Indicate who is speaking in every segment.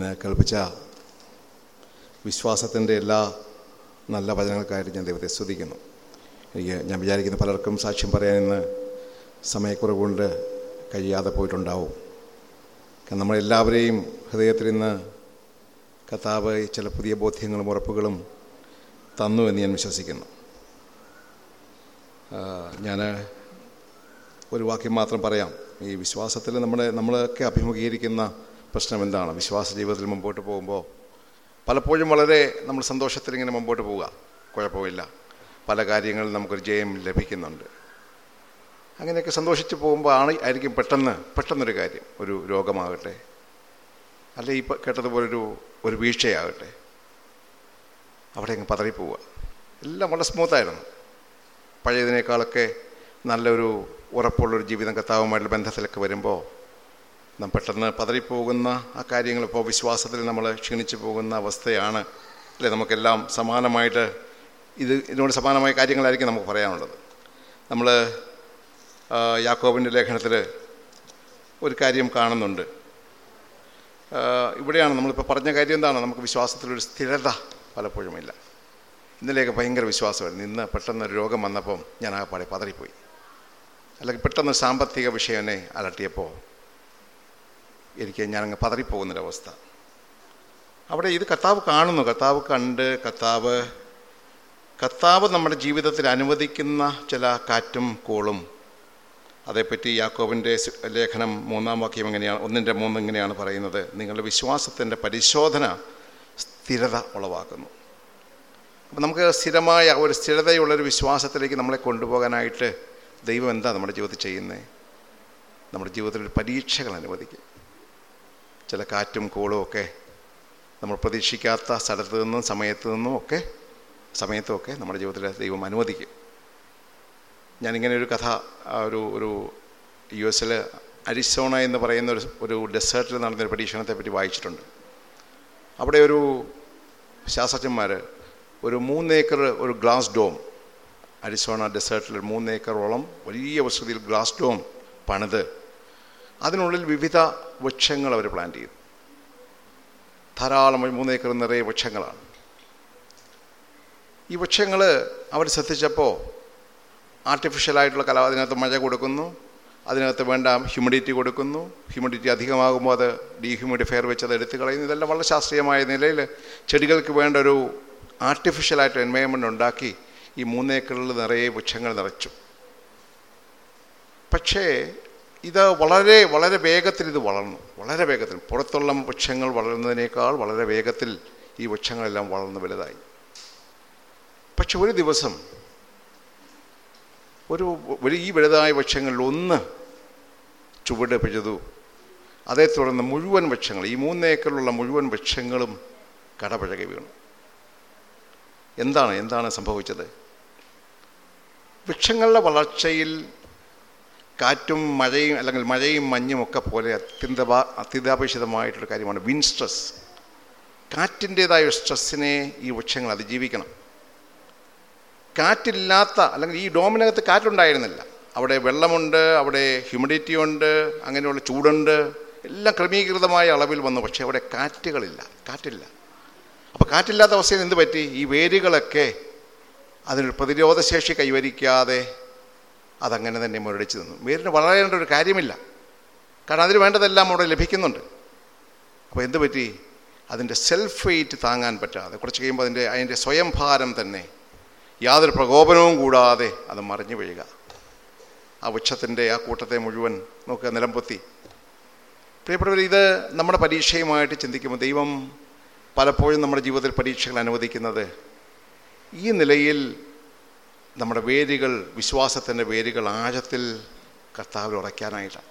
Speaker 1: ഇന്ന് കേൾപ്പിച്ച വിശ്വാസത്തിന്റെ എല്ലാ നല്ല വചനങ്ങൾക്കായിട്ട് ഞാൻ ദൈവത്തെ സ്തുതിക്കുന്നു. എനിക്ക് ഞാൻ വിചാരിക്കുന്ന പലർക്കും സാക്ഷ്യം പറയാൻ ഇന്ന് സമയക്കുറവുകൊണ്ട് കഴിയാതെ പോയിട്ടുണ്ടാവും. കാരണം നമ്മളെല്ലാവരെയും ഹൃദയത്തിൽ ഇന്ന് കഥാവ് ചില പുതിയ ബോധ്യങ്ങളും ഉറപ്പുകളും തന്നു എന്ന് ഞാൻ വിശ്വസിക്കുന്നു. ഞാൻ ഒരു വാക്യം മാത്രം പറയാം. ഈ വിശ്വാസത്തിൽ നമ്മുടെ നമ്മളൊക്കെ അഭിമുഖീകരിക്കുന്ന പ്രശ്നം എന്താണ്? വിശ്വാസ ജീവിതത്തിൽ മുമ്പോട്ട് പോകുമ്പോൾ പലപ്പോഴും വളരെ നമ്മൾ സന്തോഷത്തിൽ ഇങ്ങനെ മുമ്പോട്ട് പോവുക. കുഴപ്പമില്ല. പല കാര്യങ്ങളിൽ നമുക്കൊരു ജയം ലഭിക്കുന്നുണ്ട്. അങ്ങനെയൊക്കെ സന്തോഷിച്ച് പോകുമ്പോൾ ആണ് ആയിരിക്കും പെട്ടെന്ന് പെട്ടെന്നൊരു കാര്യം. ഒരു രോഗമാകട്ടെ. അല്ലെ ഈ കേട്ടതുപോലൊരു ഒരു വീഴ്ചയാകട്ടെ. അവിടെ അങ്ങ് പതറിപ്പോവുക. എല്ലാം വളരെ സ്മൂത്തായിരുന്നു പഴയതിനേക്കാളൊക്കെ നല്ലൊരു ഉറപ്പുള്ളൊരു ജീവിതം കത്താവുമായിട്ടുള്ള ബന്ധത്തിലൊക്കെ വരുമ്പോൾ നാം പെട്ടെന്ന് പതറിപ്പോകുന്ന ആ കാര്യങ്ങൾ ഇപ്പോൾ വിശ്വാസത്തിൽ നമ്മൾ ക്ഷീണിച്ചു പോകുന്ന അവസ്ഥയാണ്. അല്ലേ? നമുക്കെല്ലാം സമാനമായിട്ട് ഇത് ഇതിനോട് സമാനമായ കാര്യങ്ങളായിരിക്കും നമുക്ക് പറയാനുള്ളത്. നമ്മൾ യാക്കോബിന്റെ ലേഖനത്തിൽ ഒരു കാര്യം കാണുന്നുണ്ട്. ഇവിടെയാണ് നമ്മളിപ്പോൾ പറഞ്ഞ കാര്യം എന്താണ്? നമുക്ക് വിശ്വാസത്തിലൊരു സ്ഥിരത പലപ്പോഴും ഇല്ല. ഇന്നലെയൊക്കെ ഭയങ്കര വിശ്വാസമായിരുന്നു. ഇന്ന് പെട്ടെന്ന് ഒരു രോഗം വന്നപ്പം ഞാൻ ആ പാടെ പതറിപ്പോയി. അല്ലെങ്കിൽ പെട്ടെന്ന് സാമ്പത്തിക വിഷയം അലട്ടിയപ്പോൾ എനിക്ക് ഞാനങ്ങ് പതറിപ്പോകുന്നൊരവസ്ഥ. അവിടെ ഇത് കർത്താവ് കാണുന്നു. കർത്താവ് കണ്ട് കർത്താവ് കർത്താവ് നമ്മുടെ ജീവിതത്തിൽ അനുവദിക്കുന്ന ചില കാറ്റും കോളും. അതേപ്പറ്റി യാക്കോബിന്റെ ലേഖനം മൂന്നാം വാക്യം എങ്ങനെയാണ് ഒന്നിന്റെ മൂന്ന് ഇങ്ങനെയാണ് പറയുന്നത്. നിങ്ങളുടെ വിശ്വാസത്തിന്റെ പരിശോധന സ്ഥിരത ഉളവാക്കുന്നു. അപ്പം നമുക്ക് സ്ഥിരമായ ഒരു സ്ഥിരതയുള്ളൊരു വിശ്വാസത്തിലേക്ക് നമ്മളെ കൊണ്ടുപോകാനായിട്ട് ദൈവം എന്താ നമ്മുടെ ജീവിതത്തിൽ ചെയ്യുന്നത്? നമ്മുടെ ജീവിതത്തിൽ പരീക്ഷകൾ അനുവദിക്കും ചില കാറ്റും കോളും ഒക്കെ നമ്മൾ പ്രതീക്ഷിക്കാത്ത സ്ഥലത്തു നിന്നും സമയത്തു നിന്നും ഒക്കെ സമയത്തുമൊക്കെ നമ്മുടെ ജീവിതത്തിൽ ദൈവം അനുവദിക്കും. ഞാനിങ്ങനെ ഒരു കഥ ഒരു ഒരു യു എസിൽ അരിസോണ എന്ന് പറയുന്ന ഒരു ഒരു ഡെസേർട്ടിൽ നടന്നൊരു പരീക്ഷണത്തെ പറ്റി വായിച്ചിട്ടുണ്ട്. അവിടെ ഒരു ശാസ്ത്രജ്ഞന്മാർ ഒരു മൂന്നേക്കർ ഒരു ഗ്ലാസ് ഡോം അരിസോണ ഡെസേർട്ടിൽ മൂന്നേക്കറോളം വലിയ വസ്തുതിയിൽ ഗ്ലാസ് ഡോം പണിത് അതിനുള്ളിൽ വിവിധ വൃക്ഷങ്ങൾ അവർ പ്ലാന്റ് ചെയ്തു. ധാരാളം മൂന്നേക്കർ നിറയെ വൃക്ഷങ്ങളാണ്. ഈ വൃക്ഷങ്ങൾ അവർ ശ്രദ്ധിച്ചപ്പോൾ ആർട്ടിഫിഷ്യലായിട്ടുള്ള കല അതിനകത്ത് മഴ കൊടുക്കുന്നു അതിനകത്ത് വേണ്ട ഹ്യൂമിഡിറ്റി കൊടുക്കുന്നു ഹ്യൂമിഡിറ്റി അധികമാകുമ്പോൾ അത് ഡീഹ്യൂമിഡിഫയർ വെച്ച് അത് എടുത്തു കളയുന്നു. ഇതെല്ലാം വളരെ ശാസ്ത്രീയമായ നിലയിൽ ചെടികൾക്ക് വേണ്ട ഒരു ആർട്ടിഫിഷ്യലായിട്ട് എൻവയൺമെന്റ് ഉണ്ടാക്കി ഈ മൂന്നേക്കറിൽ നിറയെ വൃക്ഷങ്ങൾ നിറച്ചു. പക്ഷേ ഇത് വളരെ വളരെ വേഗത്തിൽ ഇത് വളർന്നു. വളരെ വേഗത്തിൽ. പുറത്തുള്ള വൃക്ഷങ്ങൾ വളരുന്നതിനേക്കാൾ വളരെ വേഗത്തിൽ ഈ വൃക്ഷങ്ങളെല്ലാം വളർന്ന് വലുതായി. പക്ഷെ ഒരു ദിവസം ഒരു ഈ വലുതായ വൃക്ഷങ്ങളിൽ ഒന്ന് ചുവട് പിഴുതു. അതേ തുടർന്ന് മുഴുവൻ വൃക്ഷങ്ങൾ ഈ മൂന്നേക്കറിലുള്ള മുഴുവൻ വൃക്ഷങ്ങളും കടപഴകി വീണു. എന്താണ് എന്താണ് സംഭവിച്ചത്? വൃക്ഷങ്ങളുടെ വളർച്ചയിൽ കാറ്റും മഴയും അല്ലെങ്കിൽ മഴയും മഞ്ഞും ഒക്കെ പോലെ അത്യന്തപാ അത്യന്താപേക്ഷിതമായിട്ടൊരു കാര്യമാണ് വിൻ സ്ട്രെസ് കാറ്റിന്റേതായ സ്ട്രെസ്സിനെ ഈ വൃക്ഷങ്ങൾ അതിജീവിക്കണം. കാറ്റില്ലാത്ത അല്ലെങ്കിൽ ഈ ഡോമിനകത്ത് കാറ്റുണ്ടായിരുന്നില്ല. അവിടെ വെള്ളമുണ്ട് അവിടെ ഹ്യൂമിഡിറ്റി ഉണ്ട് അങ്ങനെയുള്ള ചൂടുണ്ട്. എല്ലാം ക്രമീകൃതമായ അളവിൽ വന്നു. പക്ഷേ അവിടെ കാറ്റുകളില്ല. കാറ്റില്ല. അപ്പോൾ കാറ്റില്ലാത്ത അവസ്ഥയിൽ എന്ത് പറ്റി? ഈ വേരുകളൊക്കെ അതിനൊരു പ്രതിരോധശേഷി കൈവരിക്കാതെ അതങ്ങനെ തന്നെ മുരടിച്ചു നിന്നു. വേരിന് വളരേണ്ട ഒരു കാര്യമില്ല. കാരണം അതിന് വേണ്ടതെല്ലാം അവിടെ ലഭിക്കുന്നുണ്ട്. അപ്പോൾ എന്ത് പറ്റി? അതിന്റെ സെൽഫ് വെയിറ്റ് താങ്ങാൻ പറ്റാതെ കുറച്ച് കഴിയുമ്പോൾ അതിന്റെ അതിന്റെ സ്വയം ഭാരം തന്നെ യാതൊരു പ്രകോപനവും കൂടാതെ അത് മറിഞ്ഞു വീഴുക. ആ വൃക്ഷത്തിന്റെ ആ കൂട്ടത്തെ മുഴുവൻ നോക്കുക നിലംപൊത്തി. പ്രിയപ്പെട്ടവർ ഇത് നമ്മുടെ പരീക്ഷയുമായിട്ട് ചിന്തിക്കുമ്പോൾ ദൈവം പലപ്പോഴും നമ്മുടെ ജീവിതത്തിൽ പരീക്ഷകൾ അനുവദിക്കുന്നത് ഈ നിലയിൽ നമ്മുടെ വേരുകൾ വിശ്വാസത്തിന്റെ വേരുകൾ ആഴത്തിൽ കർത്താവിൽ ഉറയ്ക്കാനായിട്ടാണ്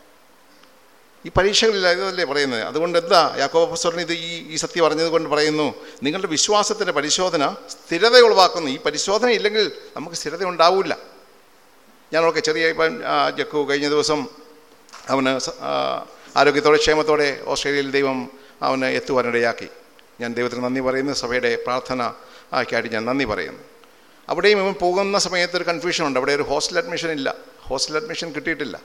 Speaker 1: ഈ പരീക്ഷകളില്ല ഇതല്ലേ പറയുന്നത്? അതുകൊണ്ട് എന്താ? യാക്കോബസ്വരൻ ഇത് ഈ ഈ സത്യം പറഞ്ഞത് കൊണ്ട് പറയുന്നു നിങ്ങളുടെ വിശ്വാസത്തിന്റെ പരിശോധന സ്ഥിരത ഉളവാക്കുന്നു ഈ പരിശോധന ഇല്ലെങ്കിൽ നമുക്ക് സ്ഥിരത ഉണ്ടാവില്ല ഞാനൊക്കെ ചെറിയ ഇപ്പം ജക്കു കഴിഞ്ഞ ദിവസം അവന് ആരോഗ്യത്തോടെ ക്ഷേമത്തോടെ ഓസ്ട്രേലിയയിൽ ദൈവം അവന് എത്തുവാനിടയാക്കി. ഞാൻ ദൈവത്തിന് നന്ദി പറയുന്നു. സഭയുടെ പ്രാർത്ഥന ആക്കിയായിട്ട് ഞാൻ നന്ദി പറയുന്നു. അവിടെയും ഇവൻ പോകുന്ന സമയത്ത് ഒരു കൺഫ്യൂഷൻ ഉണ്ട്. അവിടെ ഒരു ഹോസ്റ്റൽ അഡ്മിഷൻ ഇല്ല. ഹോസ്റ്റൽ അഡ്മിഷൻ കിട്ടിയിട്ടില്ല.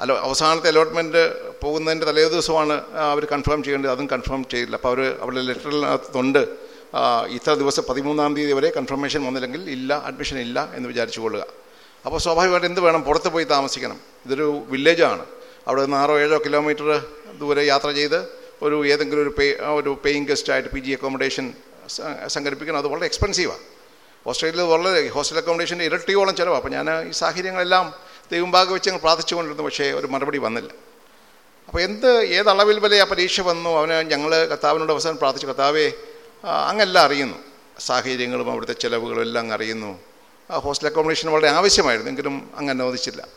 Speaker 1: അല്ല അവസാനത്തെ അലോട്ട്മെന്റ് പോകുന്നതിന്റെ തലേ ദിവസമാണ് അവർ കൺഫേം ചെയ്യേണ്ടത്. അതും കൺഫേം ചെയ്തില്ല. അപ്പോൾ അവർ അവരുടെ ലെറ്ററിനകത്തുണ്ട്. ഇത്ര ദിവസം പതിമൂന്നാം തീയതി വരെ കൺഫർമേഷൻ വന്നില്ലെങ്കിൽ ഇല്ല അഡ്മിഷൻ ഇല്ല എന്ന് വിചാരിച്ചു കൊള്ളുക. അപ്പോൾ സ്വാഭാവികമായിട്ട് എന്ത് വേണം? പുറത്ത് പോയി താമസിക്കണം. ഇതൊരു വില്ലേജാണ് അവിടെ നിന്ന് ആറോ ഏഴോ കിലോമീറ്റർ ദൂരെ യാത്ര ചെയ്ത് ഒരു ഏതെങ്കിലും ഒരു പേ ഒരു പേയിങ് ഗസ്റ്റായിട്ട് പി ജി അക്കോമഡേഷൻ സംഘടിപ്പിക്കണം. അത് വളരെ എക്സ്പെൻസീവാണ് ഓസ്ട്രേലിയയിൽ വളരെ ഹോസ്റ്റൽ അക്കോമഡേഷന്റെ ഇരട്ടിയോളം ചിലവാണ് അപ്പോൾ ഞാൻ ഈ സാഹചര്യങ്ങളെല്ലാം ദൈവം ഭാഗം വെച്ച് ഞങ്ങൾ പ്രാർത്ഥിച്ചുകൊണ്ടിരുന്നു പക്ഷേ ഒരു മറുപടി വന്നില്ല. അപ്പോൾ എന്ത് ഏതളവിൽ വരെ ആ പരീക്ഷ വന്നു? അവന് ഞങ്ങൾ കർത്താവിനോട് അവസാനം പ്രാർത്ഥിച്ചു കർത്താവേ അങ്ങെല്ലാം അറിയുന്നു. സാഹചര്യങ്ങളും അവിടുത്തെ ചിലവുകളും എല്ലാം അറിയുന്നു. ആ ഹോസ്റ്റൽ അക്കോമഡേഷൻ വളരെ ആവശ്യമായിരുന്നു എങ്കിലും അങ്ങ് അനുവദിച്ചില്ല.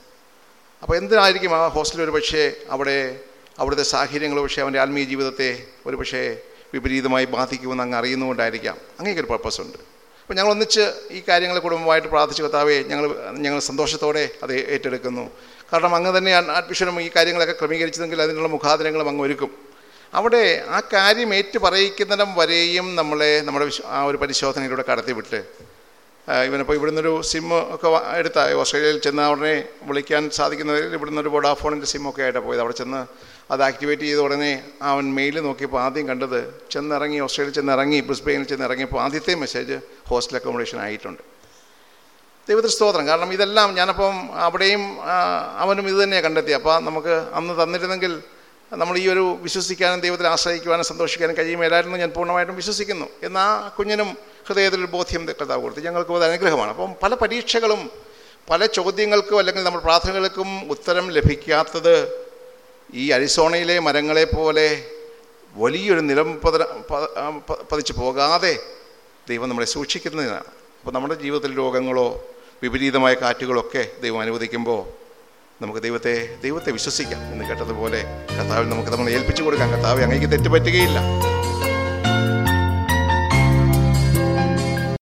Speaker 1: അപ്പോൾ എന്തിനായിരിക്കും ആ ഹോസ്റ്റലിൽ ഒരു പക്ഷേ അവിടെ അവിടുത്തെ സാഹചര്യങ്ങൾ പക്ഷേ അവന്റെ ആത്മീയ ജീവിതത്തെ ഒരു പക്ഷേ വിപരീതമായി ബാധിക്കുമെന്ന് അങ്ങ് അറിയുന്നതുകൊണ്ടായിരിക്കാം. അങ്ങേക്കൊരു പർപ്പസ് ഉണ്ട്. അപ്പോൾ ഞങ്ങൾ ഒന്നിച്ച് ഈ കാര്യങ്ങൾ കുടുംബമായിട്ട് പ്രാർത്ഥിച്ചു കത്താവേ ഞങ്ങൾ ഞങ്ങൾ സന്തോഷത്തോടെ അത് ഏറ്റെടുക്കുന്നു. കാരണം അങ്ങ് തന്നെയാണ് അഡ്മിഷനും ഈ കാര്യങ്ങളൊക്കെ ക്രമീകരിച്ചതെങ്കിൽ അതിനുള്ള മുഖാതിരങ്ങളും അങ്ങ് ഒരുക്കും. അവിടെ ആ കാര്യം ഏറ്റു പറയിക്കുന്നിടം വരെയും നമ്മളെ നമ്മുടെ ആ ഒരു പരിശോധനയിലൂടെ കടത്തിവിട്ട് ഇവനിപ്പോൾ ഇവിടുന്ന് ഒരു സിം ഒക്കെ എടുത്ത. ഓസ്ട്രേലിയയിൽ ചെന്ന് ഉടനെ വിളിക്കാൻ സാധിക്കുന്നതിൽ ഇവിടുന്ന് ഒരു വോഡാഫോണിന്റെ സിമ്മൊക്കെ ആയിട്ടാണ് പോയത്. അവിടെ ചെന്ന് അത് ആക്ടിവേറ്റ് ചെയ്ത ഉടനെ അവൻ മെയിൽ നോക്കിയപ്പോൾ ആദ്യം കണ്ടത് ചെന്നിറങ്ങി ഓസ്ട്രേലിയയിൽ ചെന്നിറങ്ങി ബ്രിസ്ബെയിനിൽ ചെന്ന് ഇറങ്ങിയപ്പോൾ ആദ്യത്തെ മെസ്സേജ് ഹോസ്റ്റൽ അക്കോമഡേഷൻ ആയിട്ടുണ്ട്. ദൈവത്തിന് സ്തോത്രം. കാരണം ഇതെല്ലാം ഞാനപ്പം അവിടെയും അവനും ഇത് തന്നെയാണ് കണ്ടെത്തി അപ്പോൾ നമുക്ക് അന്ന് തന്നിരുന്നെങ്കിൽ നമ്മൾ ഈ ഒരു വിശ്വസിക്കാനും ദൈവത്തിൽ ആശ്രയിക്കുവാനും സന്തോഷിക്കാനും കഴിയുമേലായിരുന്നു ഞാൻ പൂർണമായിട്ടും വിശ്വസിക്കുന്നു. എന്നാൽ ആ കുഞ്ഞിനും ഹൃദയത്തിലൊരു ബോധ്യം കർത്താവ് കൊടുത്തു ഞങ്ങൾക്ക് അത് അനുഗ്രഹമാണ്. അപ്പം പല പരീക്ഷകളും പല ചോദ്യങ്ങൾക്കും അല്ലെങ്കിൽ നമ്മുടെ പ്രാർത്ഥനകൾക്കും ഉത്തരം ലഭിക്കാത്തത് ഈ അരിസോണയിലെ മരങ്ങളെ പോലെ വലിയൊരു നിലം പതന പതിച്ച് പോകാതെ ദൈവം നമ്മളെ സൂക്ഷിക്കുന്നതിനാണ്. അപ്പോൾ നമ്മുടെ ജീവിതത്തിൽ രോഗങ്ങളോ വിപരീതമായ കാറ്റുകളൊക്കെ ദൈവം അനുവദിക്കുമ്പോൾ നമുക്ക് ദൈവത്തെ ദൈവത്തെ വിശ്വസിക്കാം എന്ന് കേട്ടതുപോലെ കർത്താവിൽ നമുക്ക് നമ്മളെ ഏൽപ്പിച്ചു കൊടുക്കാം. കർത്താവ് അങ്ങേക്ക് തെറ്റുപറ്റുകയില്ല